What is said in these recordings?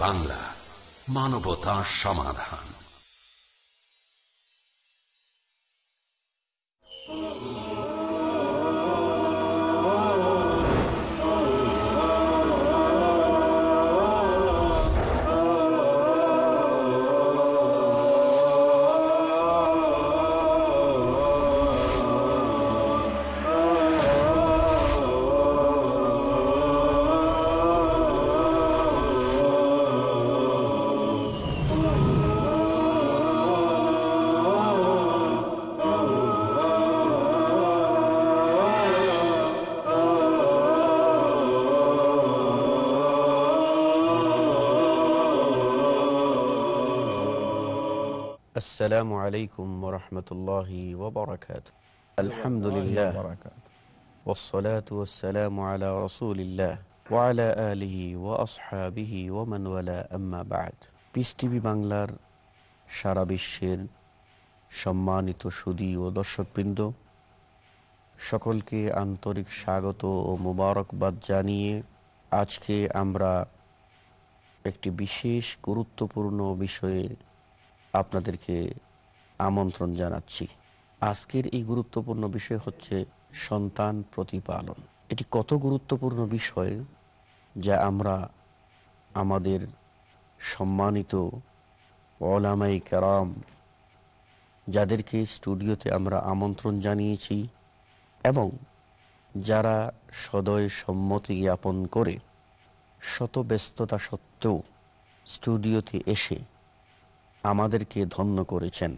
বাংলা মানবতা সমাধান। السلام عليكم ورحمة الله وبركاته الحمد لله والصلاة والسلام على رسول الله وعلى آله وأصحابه ومن ولا أما بعد piece TV বাংলার সারা বিশ্বের সম্মানিত সুদী ও দর্শকবৃন্দ সকলকে আন্তরিক স্বাগত ও মোবারকবাদ জানিয়ে আজকে আমরা একটি বিশেষ গুরুত্বপূর্ণ বিষয়ে আপনাদেরকে আমন্ত্রণ জানাচ্ছি। আজকের এই গুরুত্বপূর্ণ বিষয় হচ্ছে সন্তান প্রতিপালন। এটি কত গুরুত্বপূর্ণ বিষয় যা আমরা আমাদের সম্মানিত ওলামাই কারাম, যাদেরকে স্টুডিওতে আমরা আমন্ত্রণ জানিয়েছি এবং যারা সদয় সম্মতি জ্ঞাপন করে শত ব্যস্ততা সত্ত্বেও স্টুডিওতে এসে আমাদেরকে ধন্য করেছেন।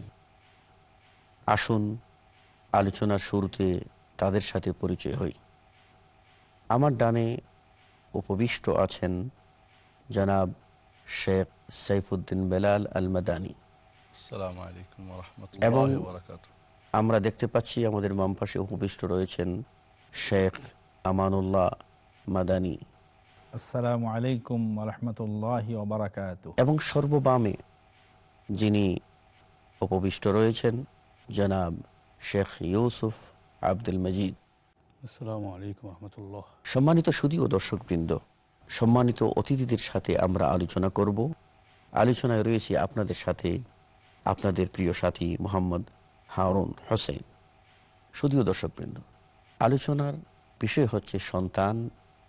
আসুন আলোচনার শুরুতে তাদের সাথে পরিচয় হই। আমার ডানে উপবিষ্ট আছেন জনাব শেখ সাইফুদ্দিন বেলাল আল মাদানী আসসালামু আলাইকুম এবং আমরা দেখতে পাচ্ছি আমাদের বাম পাশে উপবিষ্ট রয়েছেন শেখ আমানুল্লাহ মাদানী। আসসালামু আলাইকুম রহমতুল্লাহ এবং সর্ববামে যিনি উপবিষ্ট রয়েছেন জনাব শেখ ইউসুফ আব্দুল মজিদ। আসসালামু আলাইকুম রহমতুল্লাহ। সম্মানিত সুদী ও দর্শকবৃন্দ সম্মানিত অতিথিদের সাথে আমরা আলোচনা করব। আলোচনায় রয়েছে আপনাদের সাথে আপনাদের প্রিয় সাথী মোহাম্মদ হারুন হোসেন। সুদীয় দর্শকবৃন্দ আলোচনার বিষয় হচ্ছে সন্তান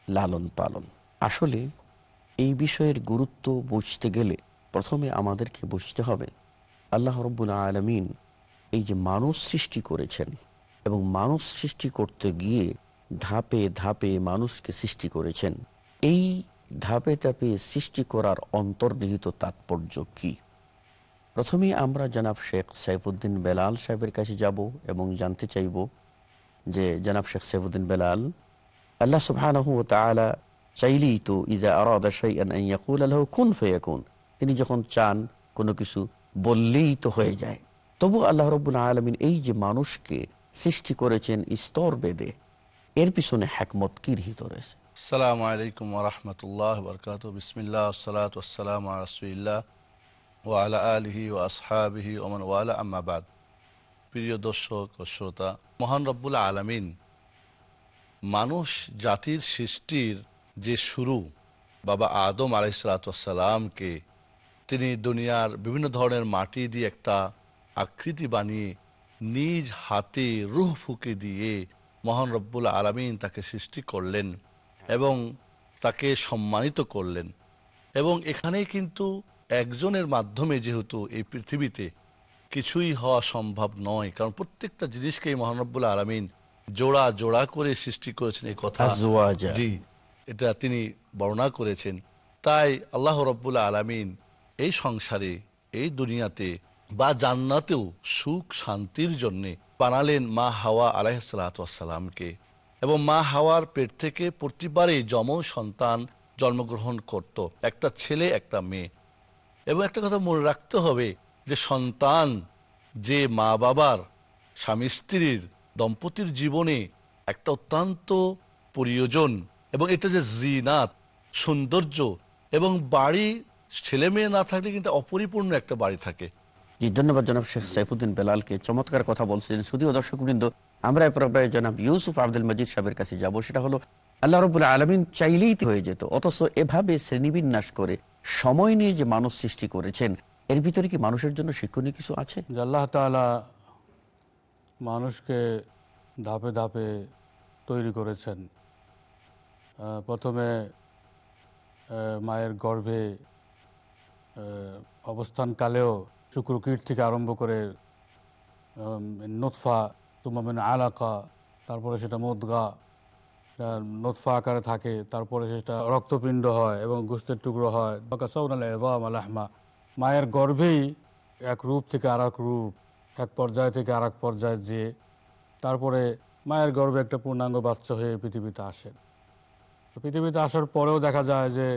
লালন পালন। আসলে এই বিষয়ের গুরুত্ব বুঝতে গেলে প্রথমে আমাদেরকে বুঝতে হবে, আল্লাহ রব্বুল আলমিন এই যে মানুষ সৃষ্টি করেছেন এবং মানুষ সৃষ্টি করতে গিয়ে ধাপে ধাপে মানুষকে সৃষ্টি করেছেন, এই ধাপে ধাপে সৃষ্টি করার অন্তর্নিহিত তাৎপর্য কি? প্রথমেই আমরা জনাব শেখ সাইফুদ্দিন বেলাল সাহেবের কাছে যাব এবং জানতে চাইব যে জনাব শেখ সাইফুদ্দিন বেলাল, আল্লাহ তাআলা চাইলেই তো ইজা আন ইয়াকুল লাহু কুন তিনি যখন চান কোনো কিছু বললেই তো হয়ে যায়। তবু আল্লাহ রব্বুল আলমিন এই যে মানুষকে সৃষ্টি করেছেন স্তর বেদে, এর পিছনে হ্যাকমত কি রহিত রয়েছে? আসসালামু আলাইকুম রহমতুল্লাহ বরকাত বিসমিল্লাহ সালাত আসসালাম রসুল্লাহ আলহি ও আসহাবিহি ওমান ওয়ালা আম্মাবাদ প্রিয় দর্শক ও শ্রোতা, মহান রব্বুল আলমিন মানুষ জাতির সৃষ্টির যে শুরু, বাবা আদম আলাইসালাতামকে তিনি দুনিয়ার বিভিন্ন ধরনের মাটি দিয়ে একটা আকৃতি বানিয়ে নিজ হাতে রুহ ফুকে দিয়ে মহান রব্বুল আলমিন তাকে সৃষ্টি করলেন এবং তাকে সম্মানিত করলেন। এবং এখানেই কিন্তু একজনের মাধ্যমে যেহেতু এই পৃথিবীতে কিছুই হওয়া সম্ভব নয় কারণ প্রত্যেকটা জিনিসকেই মহানব্বুল আলমিন জোড়া জোড়া করে সৃষ্টি করেছেন এই কথা। জি এটা তিনি বর্ণনা করেছেন। তাই আল্লাহ রব্বুল আলমিন এই সংসারে, এই দুনিয়াতে বা জান্নাতেও সুখ শান্তির জন্যে বানালেন মা হাওয়া আলাইসালামকে এবং মা হাওয়ার পেট থেকে প্রতিবারই যম সন্তান জন্মগ্রহণ করত, একটা ছেলে, একটা মেয়ে। এবং একটা কথা মনে রাখতে হবে যে সন্তান যে মা বাবার, স্বামী স্ত্রীর দম্পতির জীবনে একটা অত্যন্ত প্রয়োজন এবং এটা যে জিনাত, সৌন্দর্য এবং বাড়ি ছেলে মেয়ে না থাকলে কিন্তু অপরিপূর্ণ একটা বাড়ি থাকে। জি ধন্যবাদ জনাব শেখ সাইফুদ্দিন বেলালকে। চমৎকার কথা বলছিলেন। শুধুও দর্শক বৃন্দ আমরা এ পর্যায়ে জনাব ইউসুফ আব্দুল মজিদ সাহেবের কাছে যাব। সেটা হলো আল্লাহ রবুল্লা আলমিন চাইলেই তো হয়ে যেত অথচ এভাবে শ্রেণীবিন্যাস করে সময় নিয়ে যে মানুষ সৃষ্টি করেছেন এর ভিতরে কি মানুষের জন্য শিক্ষণীয় কিছু আছে? যে আল্লাহ তালা মানুষকে ধাপে ধাপে তৈরি করেছেন। প্রথমে মায়ের গর্ভে অবস্থানকালেও শুক্রকীট থেকে আরম্ভ করে নোৎফা তুমামিন আলাকা, তারপরে সেটা মোদগা, সেটা নোৎফা আকারে থাকে, তারপরে সেটা রক্তপিণ্ড হয় এবং গুস্তের টুকরো হয়। আলাহমা মায়ের গর্ভেই এক রূপ থেকে আর রূপ, এক পর্যায় থেকে আর এক পর্যায়ে যে, তারপরে মায়ের গর্ভে একটা পূর্ণাঙ্গ বাচ্চা হয়ে পৃথিবীতে আসে। পৃথিবীতে আসার পরেও দেখা যায় যে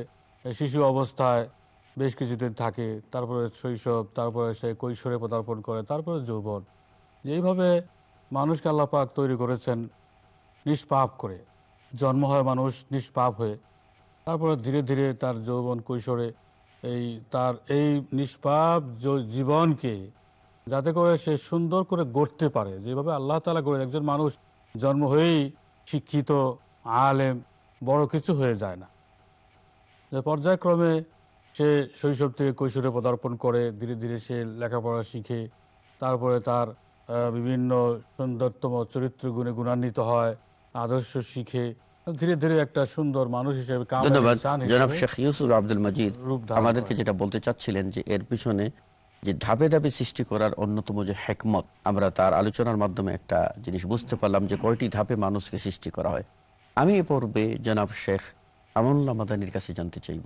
শিশু অবস্থায় বেশ কিছুদিন থাকে। তারপরে শৈশব, তারপরে সে কৈশোরে পদার্পণ করে, তারপরে যৌবন। এইভাবে মানুষকে আল্লাহ পাক তৈরি করেছেন নিষ্পাপ করে। জন্ম হয় মানুষ নিষ্পাপ হয়ে। তারপরে ধীরে ধীরে তার যৌবন কৈশোরে এই তার এই নিষ্পাপ জীবনকে যাতে করে সে সুন্দর করে গড়তে পারে। যেভাবে আল্লাহ তালা করে একজন মানুষ জন্ম হয়েই শিক্ষিত, আলেম, বড় কিছু হয়ে যায় না। যে পর্যায়ক্রমে সে শৈশব থেকে কৈশোরে পদার্পণ করে ধীরে ধীরে সে লেখাপড়া শিখে তারপরে তার বিভিন্ন সুন্দরতম চরিত্র গুণে গুণান্বিত হয় আদর্শ শিখে ধীরে ধীরে একটা সুন্দর মানুষ হিসেবে ধন্যবাদ জনাব শেখ ইউসুফ আব্দুল মজিদ। আমাদেরকে যেটা বলতে চাচ্ছিলেন যে এর পিছনে যে ধাপে ধাপে সৃষ্টি করার অন্যতম যে হেকমত আমরা তার আলোচনার মাধ্যমে একটা জিনিস বুঝতে পারলাম যে কয়টি ধাপে মানুষকে সৃষ্টি করা হয়। আমি এ পর্বে জনাব শেখ আমনুল্লাহ মাদানির কাছে জানতে চাইব।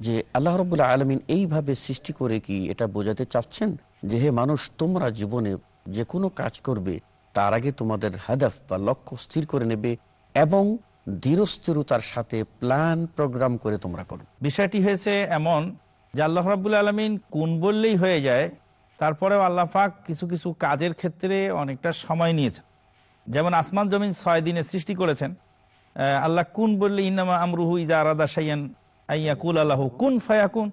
যে আল্লাহ রবুল্লাহ আলমিন এইভাবে সৃষ্টি করে কি এটা বোঝাতে চাচ্ছেন? যে হে মানুষ, তোমরা জীবনে যে কোনো কাজ করবে, তার আগে তোমাদের হাদাফ বা লক্ষ্য স্থির করে নেবে এবং ধীরস্থিরতার সাথে প্ল্যান প্রোগ্রাম করে তোমরা করো। বিষয়টি হয়েছে এমন যে আল্লাহ রাবুল আলমিন কোন বললেই হয়ে যায়, তারপরেও আল্লাহ পাক কিছু কিছু কাজের ক্ষেত্রে অনেকটা সময় নিয়েছেন। যেমন আসমান জমিন ছয় দিনে সৃষ্টি করেছেন। আল্লাহ কুন বললে ইনামা আমরুহু ইদা আরাদা সাইয়ান আইয়া কুল আল্লাহ কুন ফায়াকুন?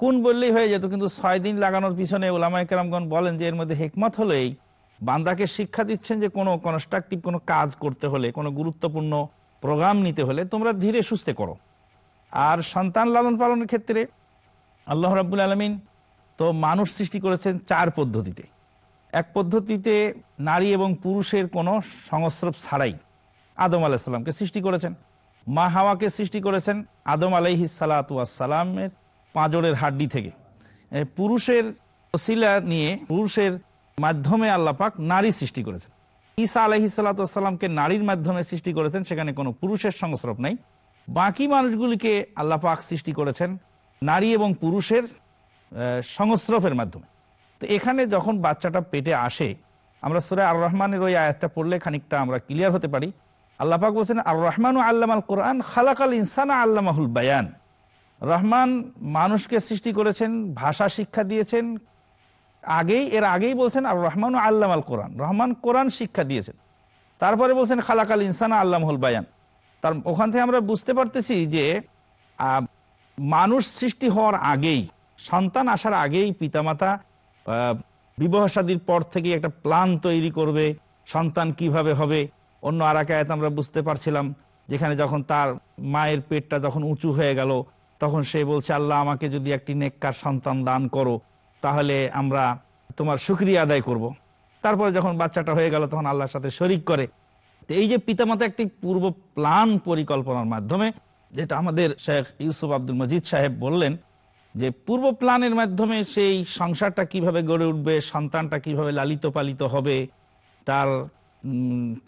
কুন বললেই হয়ে যেত, কিন্তু ছয় দিন লাগানোর পিছনে ওলামাই কেরামগণ বলেন যে এর মধ্যে হেকমত হলো এই, বান্দাকে শিক্ষা দিচ্ছেন যে কোনো কনস্ট্রাকটিভ কোনো কাজ করতে হলে, কোনো গুরুত্বপূর্ণ প্রোগ্রাম নিতে হলে তোমরা ধীরে সুস্থে করো। আর সন্তান লালন পালনের ক্ষেত্রে আল্লাহ রাবুল আলমিন তো মানুষ সৃষ্টি করেছেন চার পদ্ধতিতে। এক পদ্ধতিতে নারী এবং পুরুষের কোনো সংস্রব ছাড়াই আদম আলাইসাল্লামকে সৃষ্টি করেছেন। মা হাওয়াকে সৃষ্টি করেছেন। আদম আলাইহি সালাতামের পাঁজরের হাড্ডি থেকে। পুরুষের ওসিলা নিয়ে পুরুষের মাধ্যমে আল্লাপাক নারী সৃষ্টি করেছেন। ঈসা আলহি সাল্লাতামকে নারীর মাধ্যমে সৃষ্টি করেছেন, সেখানে কোনো পুরুষের সংস্রব নাই। বাকি মানুষগুলিকে আল্লাহ পাক সৃষ্টি করেছেন নারী এবং পুরুষের সংস্রবের মাধ্যমে। তো এখানে যখন বাচ্চাটা পেটে আসে, আমরা সুরে আর রহমানের ওই আয়াতটা পড়লে খানিকটা আমরা ক্লিয়ার হতে পারি। আল্লাহ পাক বলছেন আর রহমান আল্লাম আল কোরআন, খালাকাল ইনসানা আল্লামাহুল বায়ান। রহমান মানুষকে সৃষ্টি করেছেন, ভাষা শিক্ষা দিয়েছেন। আগেই, এর আগেই বলছেন আর রহমান আল্লাম আল কোরআন। রহমান কোরআন শিক্ষা দিয়েছেন। তারপরে বলছেন, খালাকাল ইনসানা আল্লামহুল বায়ান। তার ওখান থেকে আমরা বুঝতে পারতেছি যে মানুষ সৃষ্টি হওয়ার আগেই, সন্তান আসার আগেই পিতামাতা বিবাহ শাদীর পর থেকে একটা প্ল্যান তৈরি করবে, সন্তান কীভাবে হবে। অন্য আর এক আয়াত আমরা বুঝতে পারছিলাম, যেখানে যখন তার মায়ের পেটটা যখন উঁচু হয়ে গেল, তখন সে বলছে, আল্লাহ, আমাকে যদি একটি নেককার সন্তান দান করো, তাহলে আমরা তোমার সুক্রিয়া আদায় করব। তারপরে যখন বাচ্চাটা হয়ে গেল, তখন আল্লাহর সাথে শরিক করে তো এই যে পিতামাতা একটি পূর্ব প্ল্যান পরিকল্পনার মাধ্যমে, যেটা আমাদের শেখ ইউসুফ আব্দুল মজিদ সাহেব বললেন, যে পূর্ব প্ল্যানের মাধ্যমে সেই সংসারটা কীভাবে গড়ে উঠবে, সন্তানটা কীভাবে লালিত পালিত হবে, তার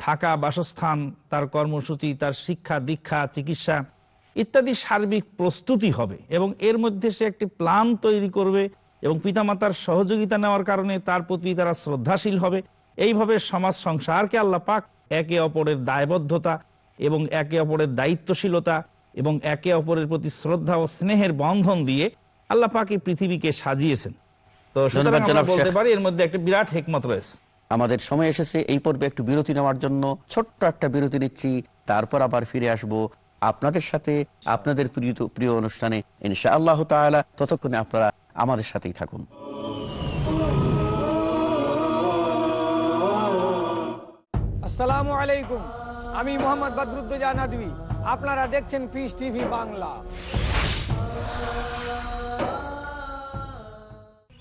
থাকা বাসস্থান তার কর্মসূচি তার শিক্ষা দীক্ষা চিকিৎসা ইত্যাদি সার্বিক প্রস্তুতি হবে এবং এর মধ্যে সে একটি প্ল্যান তৈরি করবে এবং পিতামাতার সহযোগিতা নেওয়ার কারণে তার প্রতি তারা শ্রদ্ধাশীল হবে। এইভাবে সমাজ সংসারকে আল্লাহ পাক একে অপরের দায়বদ্ধতা এবং একে অপরের দায়িত্বশীলতা এবং একে অপরের প্রতি শ্রদ্ধা ও স্নেহের বন্ধন দিয়ে আল্লাহ পাক এই পৃথিবীকে সাজিয়েছেন। তো সুতরাং বলতে পারি এর মধ্যে একটা বিরাট হেকমত রয়েছে। আমাদের সময় এসেছে, এই পর্বে একটু বিরতি নেওয়ার জন্য ছোট্ট একটা বিরতি নিচ্ছি, তারপর আবার ফিরে আসব আপনাদের সাথে, আপনাদের প্রিয় অনুষ্ঠানে। ইনশা আল্লাহ তাআলা, ততক্ষণে আপনারা আমাদের সাথেই থাকুন। আসসালামু আলাইকুম, আমি মোহাম্মদ বদরুদ্দোজা নাদবি আপনারা দেখছেন Peace TV Bangla.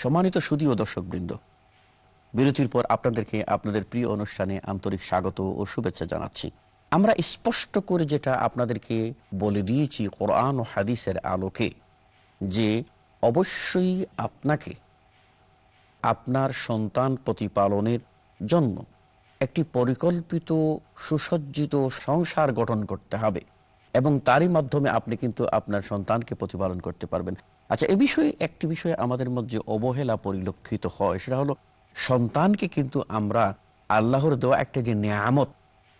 সম্মানিত সুদীয় দর্শকবৃন্দ, বিরতির পর আপনাদেরকে আপনাদের প্রিয় অনুষ্ঠানে আন্তরিক স্বাগত ও শুভেচ্ছা জানাচ্ছি। আমরা স্পষ্ট করে যেটা আপনাদেরকে বলে দিয়েছি কোরআন ও হাদিসের আলোকে, যে অবশ্যই আপনাকে আপনার সন্তান প্রতিপালনের জন্য একটি পরিকল্পিত, সুসজ্জিত সংসার গঠন করতে হবে এবং তারই মাধ্যমে আপনি কিন্তু আপনার সন্তানকে প্রতিপালন করতে পারবেন। আচ্ছা এ বিষয়ে, একটি বিষয়ে আমাদের মধ্যে অবহেলা পরিলক্ষিত হয়, সেটা হলো সন্তানকে কিন্তু আমরা আল্লাহর দেওয়া একটা যে নিয়ামত,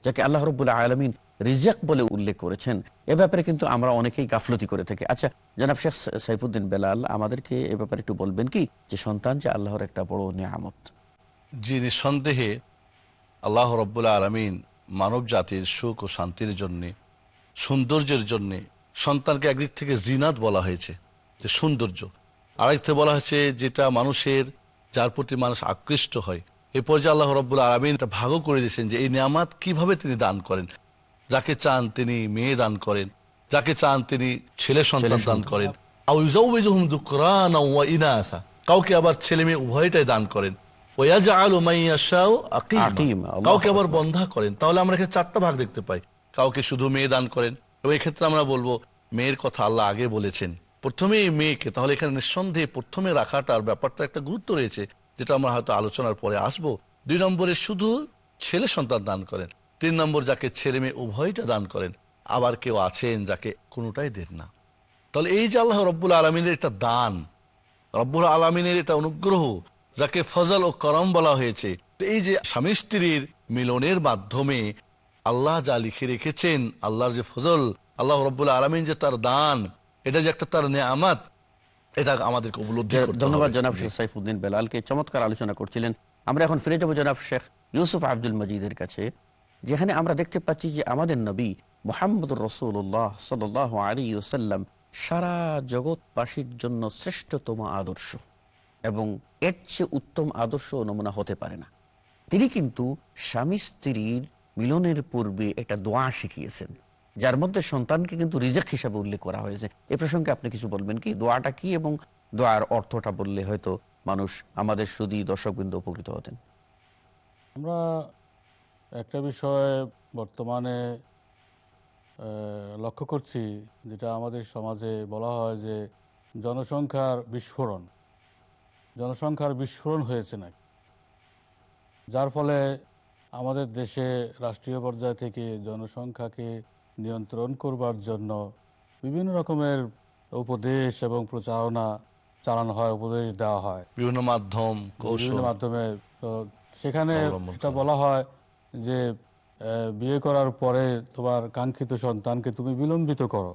যাকে আল্লাহ রবুল্লাহ আলমিন রিজাক বলে উল্লেখ করেছেন, এ ব্যাপারে কিন্তু আমরা অনেকেই গাফলতি করে থাকি। আচ্ছা জনাব শেখ সাইফুদ্দিন বেলাল, আমাদেরকে এ ব্যাপারে একটু বলবেন কি? যে সন্তান যে আল্লাহর একটা বড় নিয়ামত। যে নিঃসন্দেহে আল্লাহ রব্বুল্লা আলমিন মানব জাতির সুখ ও শান্তির জন্যে, সৌন্দর্যের জন্যে সন্তানকে একদিক থেকে জিনাত বলা হয়েছে। যে সৌন্দর্য। আরেক থেকে বলা হয়েছে যেটা মানুষের যার প্রতি মানুষ আকৃষ্ট হয়। এ পর্যায়ে আল্লাহ রব্বুল আলমিন এটা ভাগও করে দিয়েছেন যে এই নিয়ামাত কীভাবে তিনি দান করেন? যাকে চান তিনি মেয়ে দান করেন যাকে চান তিনি ছেলে সন্তান দান করেন। কাউকে আবার ছেলে মেয়ে উভয়টাই দান করেন। কাউকে আবার। বন্ধা করেন। তাহলে আমরা এখানে চারটা ভাগ দেখতে পাই। কাউকে শুধু মেয়ে দান করেন। এবং এক্ষেত্রে আমরা বলব মেয়ের কথা আল্লাহ আগে বলেছেন। প্রথমে মেয়েকে, তাহলে এখানে নিঃসন্দেহে প্রথমে রাখাটার ব্যাপারটা একটা গুরুত্ব রয়েছে, যেটা আমরা হয়তো আলোচনার পরে আসব। দুই নম্বরে শুধু ছেলে সন্তান দান করেন, তিন নম্বর যাকে ছেলে মেয়ে উভয়টা দান করেন, আবার কেউ আছেন যাকে কোনোটাই দেন না। তাহলে এই যে আল্লাহ রব্বুল আলমিনের একটা দান, রব্বুল আলমিনের এটা অনুগ্রহ, যাকে ফজল ও করম বলা হয়েছে এই যে স্বামী স্ত্রীর মিলনের মাধ্যমে আল্লাহ যা লিখে রেখেছেন, আল্লাহর যে ফজল, আল্লাহ রব্বুল আলমিন যে তার দান এটা যে একটা তার নেয়ামাত এটা আমাদেরকে উপলব্ধি ধন্যবাদ জনাব শেখ সাইফুদ্দিন বেলালকে। চমৎকার আলোচনা করছিলেন। আমরা এখন ফিরে যাব জনাব শেখ ইউসুফ আব্দুল মজিদের কাছে যেখানে আমরা দেখতে পাচ্ছি যে আমাদের নবী মোহাম্মদ রসুল্লাহ সাল আলী ওসাল্লাম সারা জগৎবাসীর জন্য শ্রেষ্ঠতম আদর্শ এবং এর চেয়ে উত্তম আদর্শ নমুনা হতে পারে না। তিনি কিন্তু স্বামী স্ত্রীর মিলনের পূর্বে একটা দোয়া শিখিয়েছেন। যার মধ্যে সন্তানকে কিন্তু রিজেক্ট হিসাবে উল্লেখ করা হয়েছে। এ প্রসঙ্গে আপনি কিছু বলবেন কি? দোয়াটা কি এবং দোয়ার অর্থটা বললে হয়তো মানুষ আমাদের শুধু দর্শকবৃন্দ উপকৃত হতেন। আমরা একটা বিষয় বর্তমানে লক্ষ্য করছি, যেটা আমাদের সমাজে বলা হয় যে জনসংখ্যার বিস্ফোরণ। জনসংখ্যার বিস্ফোরণ হয়েছে না যার ফলে আমাদের দেশে রাষ্ট্রীয় পর্যায় থেকে জনসংখ্যাকে নিয়ন্ত্রণ করবার জন্য বিভিন্ন রকমের উপদেশ এবং প্রচারণা চালানো হয় উপদেশ দেওয়া হয়। বিভিন্ন মাধ্যম বিভিন্ন মাধ্যমে তো সেখানে এটা বলা হয় যে বিয়ে করার পরে তোমার কাঙ্ক্ষিত সন্তানকে তুমি বিলম্বিত করো।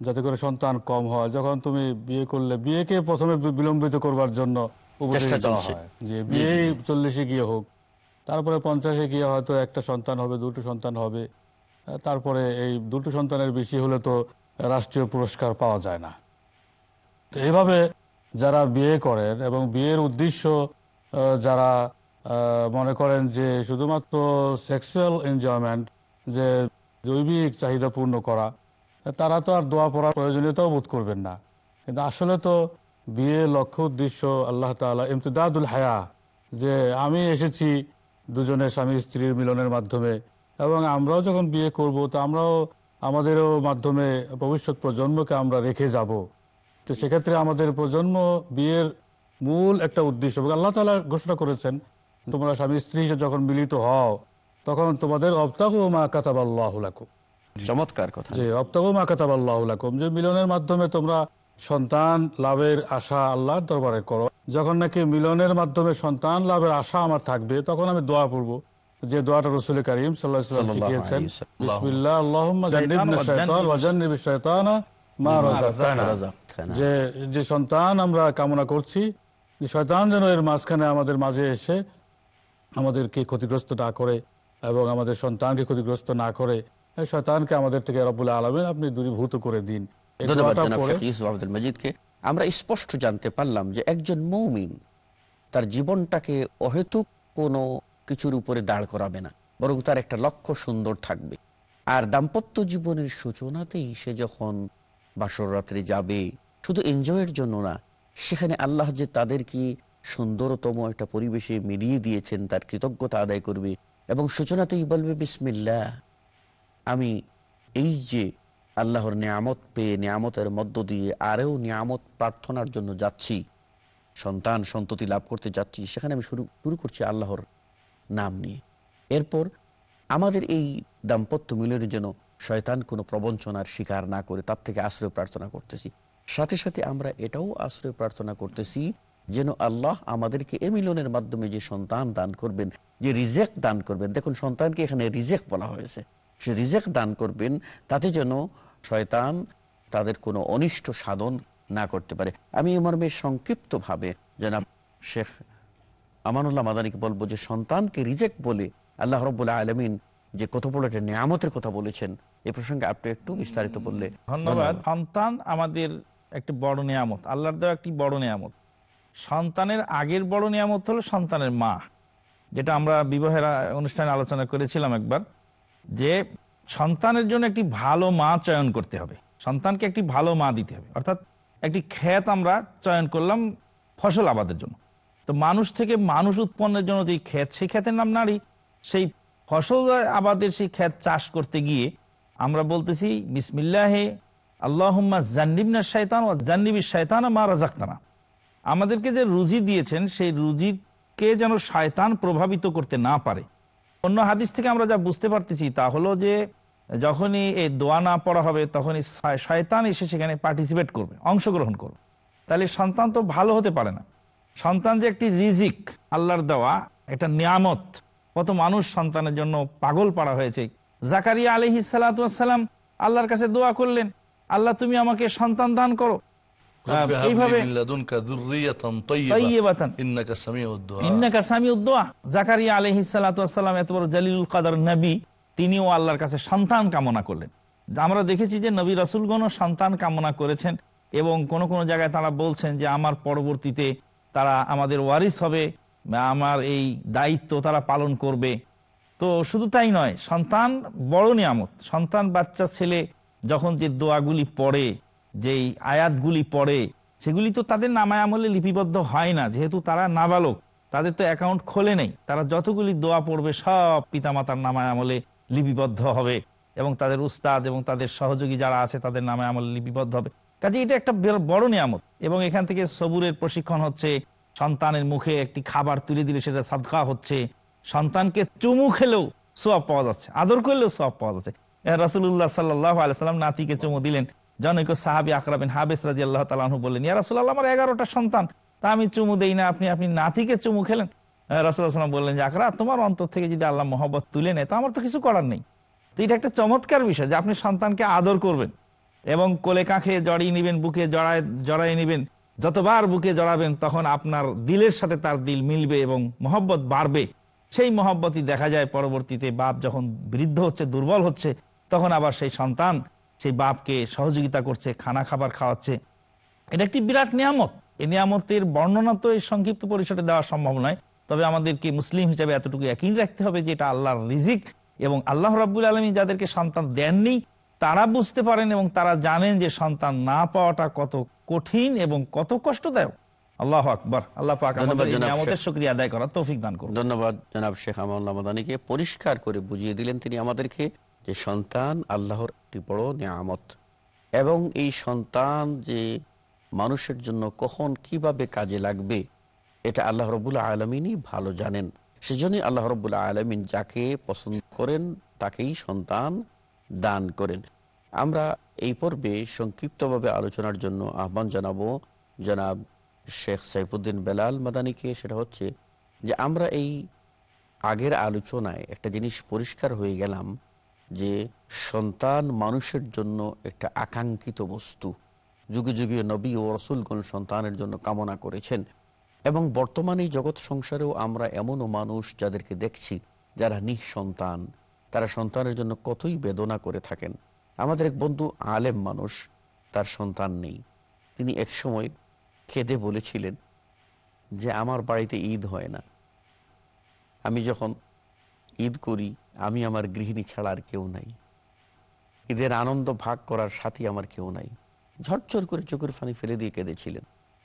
যাতে করে সন্তান কম হয়। যখন তুমি বিয়ে করলে বিয়েকে প্রথমে বিলম্বিত করবার জন্য হয় যে বিয়ে চল্লিশে গিয়ে হোক তারপরে পঞ্চাশে গিয়ে হয়তো একটা সন্তান হবে দুটো সন্তান হবে। তারপরে এই দুটো সন্তানের বেশি হলে তো রাষ্ট্রীয় পুরস্কার পাওয়া যায় না। তো এইভাবে যারা বিয়ে করেন এবং বিয়ের উদ্দেশ্য যারা মনে করেন যে শুধুমাত্র সেক্সুয়াল এনজয়মেন্ট যে জৈবিক চাহিদা পূর্ণ করা, তারা তো আর দোয়া পড়ার প্রয়োজনীয়তাও বোধ করবেন না। কিন্তু আসলে তো বিয়ের লক্ষ্য উদ্দেশ্য আল্লাহ তাআলা ইমতিদাদুল হায়া, যে আমি এসেছি দুজনের স্বামী স্ত্রীর মিলনের মাধ্যমে এবং আমরাও যখন বিয়ে করব তো আমরাও আমাদেরও মাধ্যমে ভবিষ্যৎ প্রজন্মকে আমরা রেখে যাব। তো সেক্ষেত্রে আমাদের প্রজন্ম বিয়ের মূল একটা উদ্দেশ্য এবং আল্লাহ তালা ঘোষণা করেছেন তোমরা স্বামী স্ত্রী হিসেবে যখন মিলিত হও তখন তোমাদের অবতাহু মা কাতাব আল্লাহ লাকুম। চমৎকার কথা। যে অবতাহু মা কাতাব আল্লাহ লাকুম। যে মিলনের মাধ্যমে তোমরা সন্তান লাভের আশা আল্লাহর দরবারে করো যখন নাকি মিলনের মাধ্যমে সন্তান লাভের আশা আমার থাকবে তখন আমি দোয়া পড়ব। যে দোয়াটা রসুল করিম সাল্লাহ সাল্লাম শিখিয়েছেন বিসমিল্লাহ আল্লাহুম্মা জান্নিবনা শাইতান ওয়া জান্নিবিশ শাইতানা মা রাযাকতানা। যে যে সন্তান আমরা কামনা করছি যে শয়তান যেন এর মাঝখানে আমাদের মাঝে এসে আমাদেরকে ক্ষতিগ্রস্ত না করে এবং আমাদের সন্তানকে ক্ষতিগ্রস্ত না করে শয়তানকে আমাদের থেকে রব্বুল আলমিন আপনি দূরীভূত করে দিন। ধন্যবাদ জনাব শেখ ইউসুফ আব্দুল মজিদকে। আমরা স্পষ্ট জানতে পারলাম যে একজন মৌমিন তার জীবনটাকে অহেতুক কোনো কিছুর উপরে দাঁড় করাবে না, বরং তার একটা লক্ষ্য সুন্দর থাকবে। আর দাম্পত্য জীবনের সূচনাতেই সে যখন বাসর রাত্রে যাবে, শুধু এনজয়ের জন্য না, সেখানে আল্লাহ যে তাদের কি সুন্দরতম একটা পরিবেশে মিলিয়ে দিয়েছেন, তার কৃতজ্ঞতা আদায় করবে এবং সূচনাতেই বলবে বিসমিল্লা আমি এই যে আল্লাহর নিয়ামত পেয়ে নিয়ামতের মধ্য দিয়ে আরও নিয়ামত প্রার্থনার জন্য যাচ্ছি, সন্তান সন্ততি লাভ করতে যাচ্ছি, সেখানে আমি শুরু শুরু করছি আল্লাহর নাম নিয়ে। এরপর আমাদের এই দাম্পত্য মিলনের জন্য শয়তান কোনো প্রবঞ্চনার শিকার না করে তার থেকে আশ্রয় প্রার্থনা করতেছি। সাথে সাথে আমরা এটাও আশ্রয় প্রার্থনা করতেছি যেন আল্লাহ আমাদেরকে এ মিলনের মাধ্যমে যে সন্তান দান করবেন, যে রিজেক্ট দান করবেন, দেখুন সন্তানকে এখানে রিজেক্ট বলা হয়েছে। সে রিজেক্ট দান করবেন, তাতে যেন শয়তান তাদের কোনো অনিষ্ট সাধন না করতে পারে। আমি এই মর্মে সংক্ষিপ্তভাবে জনাব শেখ আমানুল্লাহ মাদানিকে বলব যে সন্তানকে রিজেক্ট বলে আল্লাহ রব্বুল্লাহ আলমিন যে কত বড় একটা নিয়ামতের কথা বলেছেন এ প্রসঙ্গে আপনি একটু বিস্তারিত বললে ধন্যবাদ। সন্তান আমাদের একটি বড় নিয়ামত আল্লাহর দেওয়া একটি বড় নিয়ামত। সন্তানের আগের বড় নিয়ামত হলো সন্তানের মা যেটা আমরা বিবাহের অনুষ্ঠানে আলোচনা করেছিলাম একবার যে সন্তানের জন্য একটি ভালো মা চয়ন করতে হবে। সন্তানকে একটি ভালো মা দিতে হবে। অর্থাৎ একটি ক্ষেত আমরা চয়ন করলাম ফসল আবাদের জন্য। তো মানুষ থেকে মানুষ উৎপন্নের জন্য যে ক্ষেত, সেই ক্ষেতের নাম নারী। সেই ফসল আবাদের সেই ক্ষেত চাষ করতে গিয়ে আমরা বলতেছি, বিসমিল্লাহে আল্লাহুম্মা জান্নিবনা শয়তান ও জান্নিবি শয়তান মা রাজাক্তানা। আমাদেরকে যে রুজি দিয়েছেন, সেই রুজিকে যেন শয়তান প্রভাবিত করতে না পারে। অন্য হাদিস থেকে আমরা যা বুঝতে পারতেছি তা হলো যে, যখনই এই দোয়া না পড়া হবে, তখনই শয়- শয়তান এসে সেখানে পার্টিসিপেট করবে, অংশগ্রহণ করবে। তাহলে সন্তান তো ভালো হতে পারে না। সন্তান যে একটি রিজিক আল্লাহর দেওয়া এটা নিয়ামত। কত মানুষ সন্তানের জন্য পাগল পাড়া হয়েছে। জাকারিয়া আলহি সালাতাম আল্লাহর কাছে দোয়া করলেন আল্লাহ তুমি আমাকে সন্তান দান করো। জাকারিয়া আলহি সালাতাম এত বড় নবী তিনিও আল্লাহর কাছে সন্তান কামনা করলেন। আমরা দেখেছি যে নবী রাসুলগণও সন্তান কামনা করেছেন এবং কোন কোন জায়গায় তারা বলছেন যে আমার পরবর্তীতে তারা আমাদের ওয়ারিস হবে, আমার এই দায়িত্ব তারা পালন করবে। তো শুধু তাই নয়, সন্তান বড় নিয়ামত। সন্তান, বাচ্চা, ছেলে যখন যে দোয়াগুলি পড়ে, যেই আয়াতগুলি পড়ে, সেগুলি তো তাদের নামায় আমলে লিপিবদ্ধ হয় না। যেহেতু তারা নাবালক, তাদের তো অ্যাকাউন্ট খোলে নেই। তারা যতগুলি দোয়া পড়বে, সব পিতামাতার নামায় আমলে লিপিবদ্ধ হবে। এবং তাদের উস্তাদ এবং তাদের সহযোগী যারা আছে, তাদের নামে আমলে লিপিবদ্ধ হবে। কাজে এটা একটা বড় নিয়ামত। এবং এখান থেকে সবুরের প্রশিক্ষণ হচ্ছে, সন্তানের মুখে একটি খাবার তুলে দিলে সেটা সাদকা হচ্ছে, সন্তানকে চুমু খেলেও সোয়াব পাওয়া যাচ্ছে, আদর করলেও সোয়াব পাওয়া যাচ্ছে। রাসুল্লাহ সাল্লাহ আলাইসাল্লাম নাতিকে চুমু দিলেন। জনৈক সাহাবি আকরাবিন হাবেস রাজি আল্লাহ তালাহু বললেন, ইয়া রাসুল্লাহ আমার এগারোটা সন্তান, তা আমি চুমু দেই না, আপনি আপনি নাতিকে চুমু খেলেন? রাসুল্লাহাম বললেন যে, আকরা, তোমার অন্তর থেকে যদি আল্লাহ মোহাম্মত তুলে নেয়, তো আমার তো কিছু করার নেই। তো এটা একটা চমৎকার বিষয় যে আপনি সন্তানকে আদর করবেন। এবং কোলে কাঁখে জড়িয়ে নেবেন, বুকে জড়ায় জড়াই নেবেন। যতবার বুকে জড়াবেন, তখন আপনার দিলের সাথে তার দিল মিলবে এবং মহব্বত বাড়বে। সেই মহব্বতই দেখা যায় পরবর্তীতে বাপ যখন বৃদ্ধ হচ্ছে, দুর্বল হচ্ছে, তখন আবার সেই সন্তান সেই বাপকে সহযোগিতা করছে, খানা খাবার খাওয়াচ্ছে। এটা একটি বিরাট নিয়ামত। এই নিয়ামতের বর্ণনা তো এই সংক্ষিপ্ত পরিসরে দেওয়া সম্ভব নয়। তবে আমাদেরকে মুসলিম হিসেবে এতটুকু একই রাখতে হবে যে এটা আল্লাহর রিজিক এবং আল্লাহ রাব্বুল আলমী যাদেরকে সন্তান দেননি তারা বুঝতে পারেন এবং তারা জানেন যে সন্তান না পাওয়াটা কত কঠিন এবং কত কষ্টদায়ক। আল্লাহ আকবর। আল্লাহ পাক আমাদের। শুকরিয়া আদায় করার তৌফিক দান করুন। ধন্যবাদ জনাব শেখ মাদানিকে পরিষ্কার করে বুঝিয়ে দিলেন তিনি আমাদেরকে যে সন্তান আল্লাহর একটি বড় নিয়ামত এবং এই সন্তান যে মানুষের জন্য কখন কীভাবে কাজে লাগবে এটা আল্লাহ রবুল্লা আলমিনই ভালো জানেন। সেজন্যই আল্লাহ রবুল্লা আলমিন যাকে পছন্দ করেন তাকেই সন্তান দান করেন। আমরা এই পর্বে সংক্ষিপ্তভাবে আলোচনার জন্য আহ্বান জানাব জনাব শেখ সাইফুদ্দিন বেলাল মাদানিকে। সেটা হচ্ছে যে আমরা এই আগের আলোচনায় একটা জিনিস পরিষ্কার হয়ে গেলাম যে সন্তান মানুষের জন্য একটা আকাঙ্ক্ষিত বস্তু। যুগে যুগে নবী ও রসুলগণ সন্তানের জন্য কামনা করেছেন এবং বর্তমানে জগৎ সংসারেও আমরা এমনও মানুষ যাদেরকে দেখছি যারা নিঃসন্তান তারা সন্তানের জন্য কতই বেদনা করে থাকেন। আমাদের এক বন্ধু আলেম মানুষ, তার সন্তান নেই। তিনি একসময় খেদে বলেছিলেন যে, আমার বাড়িতে ঈদ হয় না। আমি যখন ঈদ করি, আমি আমার গৃহিণী ছাড়া আর কেউ নাই। ঈদের আনন্দ ভাগ করার সাথী আমার কেউ নাই। ঝরঝর করে চোখের ফানি ফেলে দিয়ে কেঁদেছিলেন।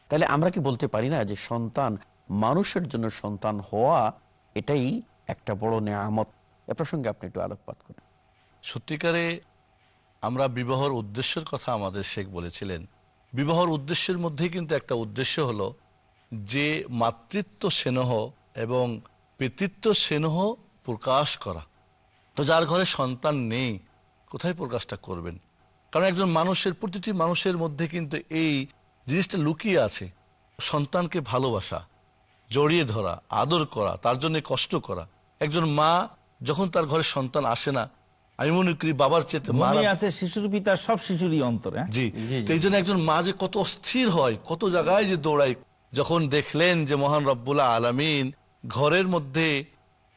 তাহলে আমরা কি বলতে পারি না যে, সন্তান মানুষের জন্য সন্তান হওয়া এটাই একটা বড় নেয়ামত? এ প্রসঙ্গে আপনি একটু আলোকপাত করেন। সত্যিকারে আমরা বিবাহর উদ্দেশ্যের কথা আমাদের শেখ বলেছিলেন। বিবাহর উদ্দেশ্যের মধ্যেই কিন্তু একটা উদ্দেশ্য হলো যে মাতৃত্ব স্নেহ এবং পিতৃত্ব স্নেহ প্রকাশ করা। তো যার ঘরে সন্তান নেই, কোথায় প্রকাশটা করবেন? কারণ একজন মানুষের, প্রতিটি মানুষের মধ্যে কিন্তু এই জিনিসটা লুকিয়ে আছে। সন্তানকে ভালোবাসা, জড়িয়ে ধরা, আদর করা, তার জন্য কষ্ট করা। একজন মা যখন তার ঘরে সন্তান আসে না আমি মনে করি বাবার চেতে মা আছে শিশুর পিতার সব শিশুরই অন্তরে হ্যাঁ? জি। এই জন্য একজন মা যে কত অস্থির হয় কত জায়গায় যে দৌড়ায়। যখন দেখলেন যে মহান রব্বুল্লাহ আলামিন ঘরের মধ্যে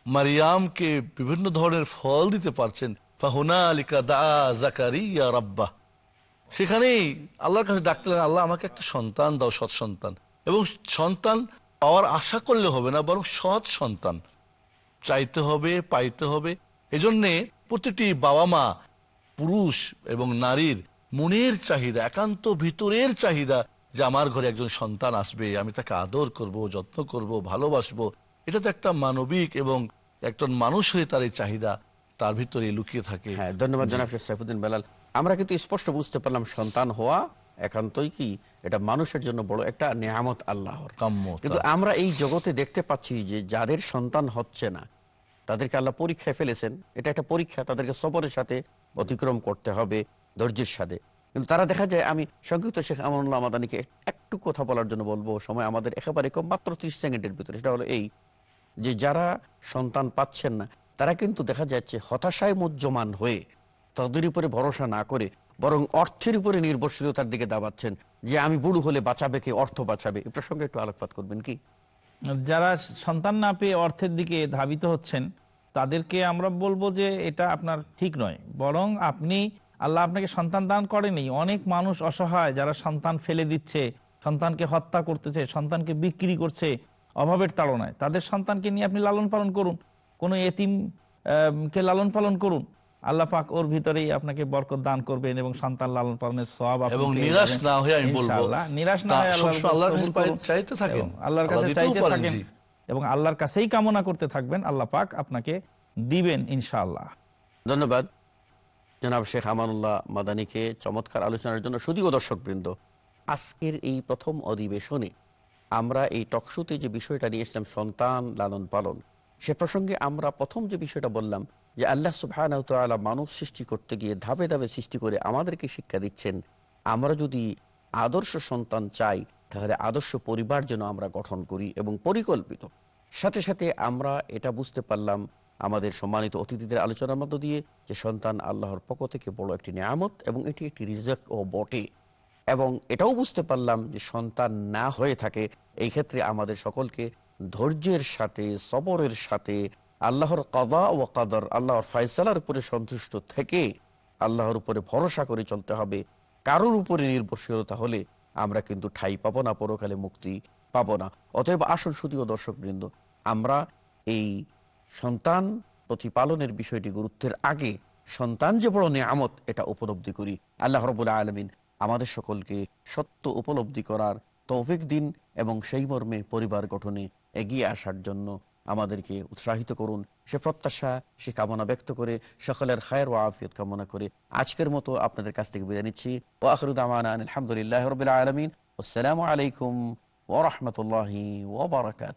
মারিয়ামকে বিভিন্ন ধরনের ফল দিতে পারছেন ফাহুনা আলিকা দা জাকারিয়া রাব্বা সেখানেই আল্লাহর কাছে ডাকলেন আল্লাহ আমাকে একটা সন্তান দাও সৎ সন্তান। এবং সন্তান পাওয়ার আশা করলে হবে না বরং সৎ সন্তান। চাইতে হবে পাইতে হবে। এজন্যে প্রতিটি বাবা মা পুরুষ এবং নারীর মনের চাহিদা একান্ত ভিতরের চাহিদা যে আমার ঘরে একজন সন্তান আসবে আমি তাকে আদর করব যত্ন করব ভালোবাসবো এটা তো একটা মানবিক এবং একজন মানুষ হয়ে তার এই চাহিদা তার ভিতরে লুকিয়ে থাকে। হ্যাঁ ধন্যবাদ জনাব শেখ সাইফুদ্দিন বেলাল। আমরা কিন্তু স্পষ্ট বুঝতে পারলাম সন্তান হওয়া একান্তই কি? এটা মানুষের জন্য বড় একটা নিয়ামত আল্লাহর। কাম্য কিন্তু আমরা এই জগতে দেখতে পাচ্ছি যে যাদের সন্তান হচ্ছে না তাদেরকে আল্লাহ পরীক্ষায় ফেলেছেন। এটা একটা পরীক্ষা, তাদেরকে সবরের সাথে অতিক্রম করতে হবে, ধৈর্যের সাথে। কিন্তু তারা দেখা যায়, আমি সংযুক্ত শেখ আমানুল্লাহ মাদানিকে একটু কথা বলার জন্য বলব, সময় আমাদের একেবারে কম, মাত্র ত্রিশ সেকেন্ডের ভিতরে। সেটা হলো এই যে যারা সন্তান পাচ্ছেন না, তারা কিন্তু দেখা যাচ্ছে হতাশায় মুজ্জমান হয়ে তাদের উপরে ভরসা না করে, বরং অর্থের উপরে নির্ভরশীলতার দিকে দাবাচ্ছেন যে, আমি বুড়ো হলে বাঁচাবে কে? অর্থ বাঁচাবে? এ প্রসঙ্গে একটু আলোকপাত করবেন কি? যারা সন্তান না পেয়ে অর্থের দিকে ধাবিত হচ্ছেন, তাদেরকে আমরা বলব যে এটা আপনার ঠিক নয়। বরং আপনি, আল্লাহ আপনাকে সন্তান দান করেনি অনেক মানুষ অসহায়, যারা সন্তান ফেলে দিচ্ছে, সন্তানকে হত্যা করতেছে, সন্তানকে বিক্রি করছে অভাবের তাড়নায়। তাদের সন্তানকে নিয়ে আপনি লালন পালন করুন। কোনো এতিম কে লালন পালন করুন। আল্লাহ পাক ওর ভিতরেই আপনাকে বরকত দান করবেন এবং সন্তান লালন পালনের সব এবং নিরাশ না হয়ে আমি বলব নিরাশ না হয়ে আল্লাহর কাছে চাইতে থাকেন। এবং আল্লাহর কাছে চাইতে থাকেন এবং আল্লাহর কাছেই কামনা করতে থাকবেন আল্লাহ পাক আপনাকে দিবেন ইনশাআল্লাহ। ধন্যবাদ। জনাব শেখ আমানুল্লাহ মাদানিকে চমৎকার আলোচনার জন্য শুধুও দর্শক বৃন্দ আজকের এই প্রথম অধিবেশনে আমরা এই টকশোতে যে বিষয়টা নিয়ে এসলাম সন্তান লালন পালন সে প্রসঙ্গে আমরা প্রথম যে বিষয়টা বললাম যে আল্লাহ সুবহানাহু মানুষ সৃষ্টি করতে গিয়ে ধাপে ধাপে সৃষ্টি করে আমাদেরকে শিক্ষা দিচ্ছেন, আমরা যদি আদর্শ সন্তান চাই, তাহলে আদর্শ পরিবার যেন আমরা গঠন করি এবং পরিকল্পিত। সাথে সাথে আমরা এটা বুঝতে পারলাম আমাদের সম্মানিত অতিথিদের আলোচনার মধ্য দিয়ে যে সন্তান আল্লাহর পক্ষ থেকে বড় একটি নিয়ামত এবং এটি একটি রিজেক্ট ও বটে। এবং এটাও বুঝতে পারলাম যে সন্তান না হয়ে থাকে, এই ক্ষেত্রে আমাদের সকলকে ধৈর্যের সাথে, সবরের সাথে আল্লাহর কদা ও কাদর, আল্লাহর ফয়সালার উপরে সন্তুষ্ট থেকে আল্লাহর উপরে ভরসা করে চলতে হবে। কারোর উপরে নির্ভরশীলতা হলে আমরা কিন্তু ঠাই পাবো না, পরকালে মুক্তি পাবো না। অতএব আসল শুধুও দর্শক বৃন্দ আমরা এই সন্তান প্রতিপালনের বিষয়টি গুরুত্বের আগে সন্তান যে বড় নিয়ামত, এটা উপলব্ধি করি। আল্লাহ রবুল্লা আলমিন আমাদের সকলকে সত্য উপলব্ধি করার তৌফিক দিন এবং সেই মর্মে পরিবার গঠনে এগিয়ে আসার জন্য আমাদেরকে উৎসাহিত করুন। সে প্রত্যাশা, সে কামনা ব্যক্ত করে, সকলের খায়ের ও আফিয়ত কামনা করে আজকের মতো আপনাদের কাছ থেকে বিদায় নিচ্ছি। ও আখরুদ্দামান আলহামদুলিল্লাহ রবিল আলমিন। আসসালামু আলাইকুম ওরহমতুল্লাহি ওবরাকাত